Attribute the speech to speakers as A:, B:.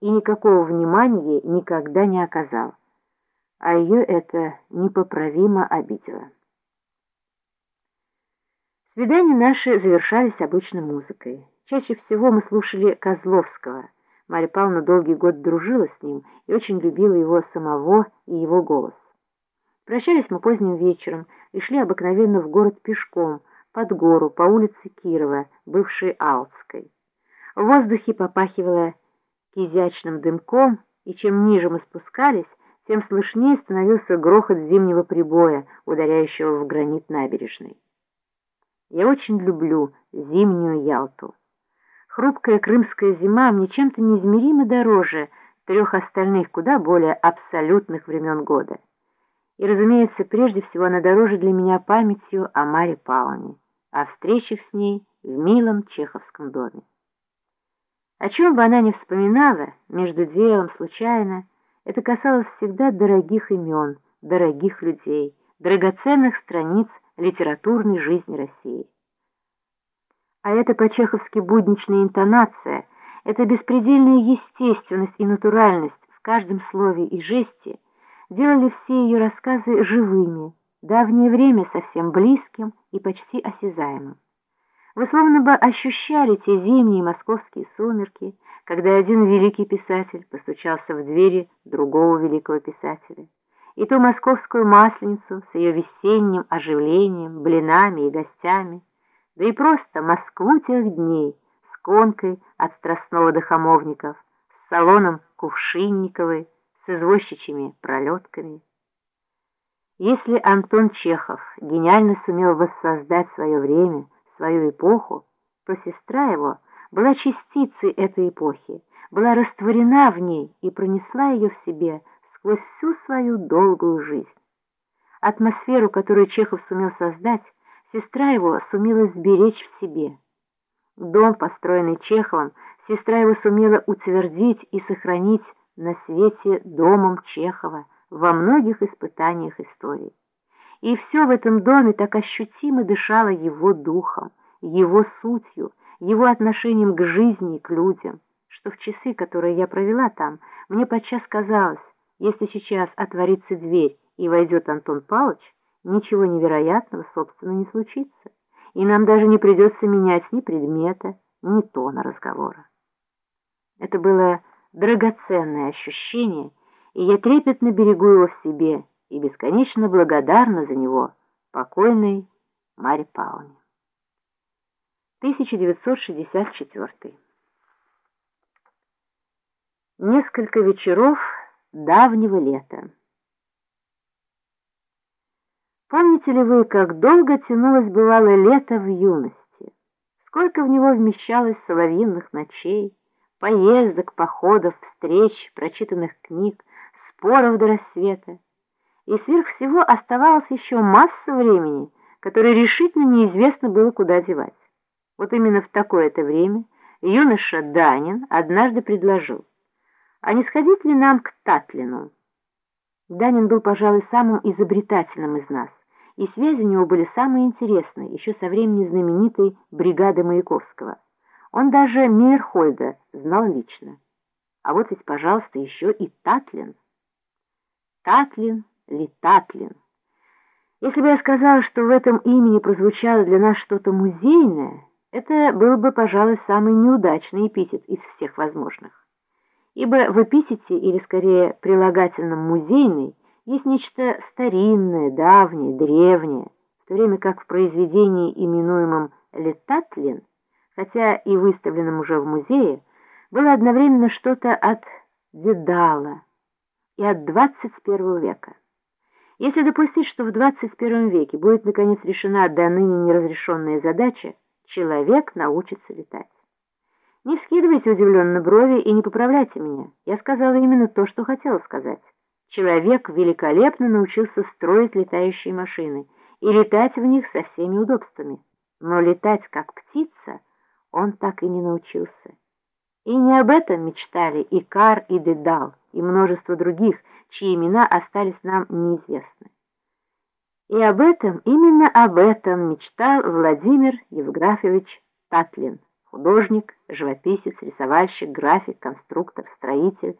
A: и никакого внимания никогда не оказал. А ее это непоправимо обидело. Свидания наши завершались обычно музыкой. Чаще всего мы слушали Козловского. Марья Павловна долгий год дружила с ним и очень любила его самого и его голос. Прощались мы поздним вечером и шли обыкновенно в город пешком, под гору, по улице Кирова, бывшей Алтской. В воздухе попахивало кизячным дымком, и чем ниже мы спускались, тем слышнее становился грохот зимнего прибоя, ударяющего в гранит набережной. Я очень люблю зимнюю Ялту. Хрупкая крымская зима мне чем-то неизмеримо дороже трех остальных, куда более абсолютных времен года. И, разумеется, прежде всего она дороже для меня памятью о Маре Павловне, о встречах с ней в милом чеховском доме. О чем бы она ни вспоминала, между делом, случайно, это касалось всегда дорогих имен, дорогих людей, драгоценных страниц литературной жизни России. А это по-чеховски будничная интонация, это беспредельная естественность и натуральность в каждом слове и жесте делали все ее рассказы живыми, давнее время совсем близким и почти осязаемым. Вы словно бы ощущали те зимние московские сумерки, когда один великий писатель постучался в двери другого великого писателя, и ту московскую масленицу с ее весенним оживлением, блинами и гостями, да и просто Москву тех дней с конкой от Страстного до Хамовников, с салоном Кувшинниковой, с извозчичьими пролетками. Если Антон Чехов гениально сумел воссоздать свое время, свою эпоху, то сестра его была частицей этой эпохи, была растворена в ней и пронесла ее в себе сквозь всю свою долгую жизнь. Атмосферу, которую Чехов сумел создать, Сестра его сумела сберечь в себе. Дом, построенный Чеховым, сестра его сумела утвердить и сохранить на свете домом Чехова во многих испытаниях истории. И все в этом доме так ощутимо дышало его духом, его сутью, его отношением к жизни и к людям, что в часы, которые я провела там, мне подчас казалось, если сейчас отворится дверь и войдет Антон Павлович, ничего невероятного, собственно, не случится, и нам даже не придется менять ни предмета, ни тона разговора. Это было драгоценное ощущение, и я трепетно берегу его в себе и бесконечно благодарна за него покойной Марье Павловне. 1964 Несколько вечеров давнего лета. Помните ли вы, как долго тянулось бывало лето в юности? Сколько в него вмещалось соловьиных ночей, поездок, походов, встреч, прочитанных книг, споров до рассвета. И сверх всего оставалось еще масса времени, которое решительно неизвестно было, куда девать. Вот именно в такое-то время юноша Данин однажды предложил, а не сходить ли нам к Татлину? Данин был, пожалуй, самым изобретательным из нас, и связи у него были самые интересные, еще со времени знаменитой бригады Маяковского. Он даже Мейерхольда знал лично. А вот ведь, пожалуйста, еще и Татлин. Татлин ли Татлин? Если бы я сказала, что в этом имени прозвучало для нас что-то музейное, это был бы, пожалуй, самый неудачный эпитет из всех возможных ибо в эпитете, или скорее прилагательном «музейный», есть нечто старинное, давнее, древнее, в то время как в произведении, именуемом «Летатлин», хотя и выставленном уже в музее, было одновременно что-то от Дедала и от 21 века. Если допустить, что в 21 веке будет наконец решена до ныне неразрешенная задача, человек научится летать. Не вскидывайте удивленно брови и не поправляйте меня. Я сказала именно то, что хотела сказать. Человек великолепно научился строить летающие машины и летать в них со всеми удобствами. Но летать как птица он так и не научился. И не об этом мечтали Икар и Дедал, и множество других, чьи имена остались нам неизвестны. И об этом, именно об этом мечтал Владимир Евграфович Татлин. Художник, живописец, рисовальщик, график, конструктор, строитель,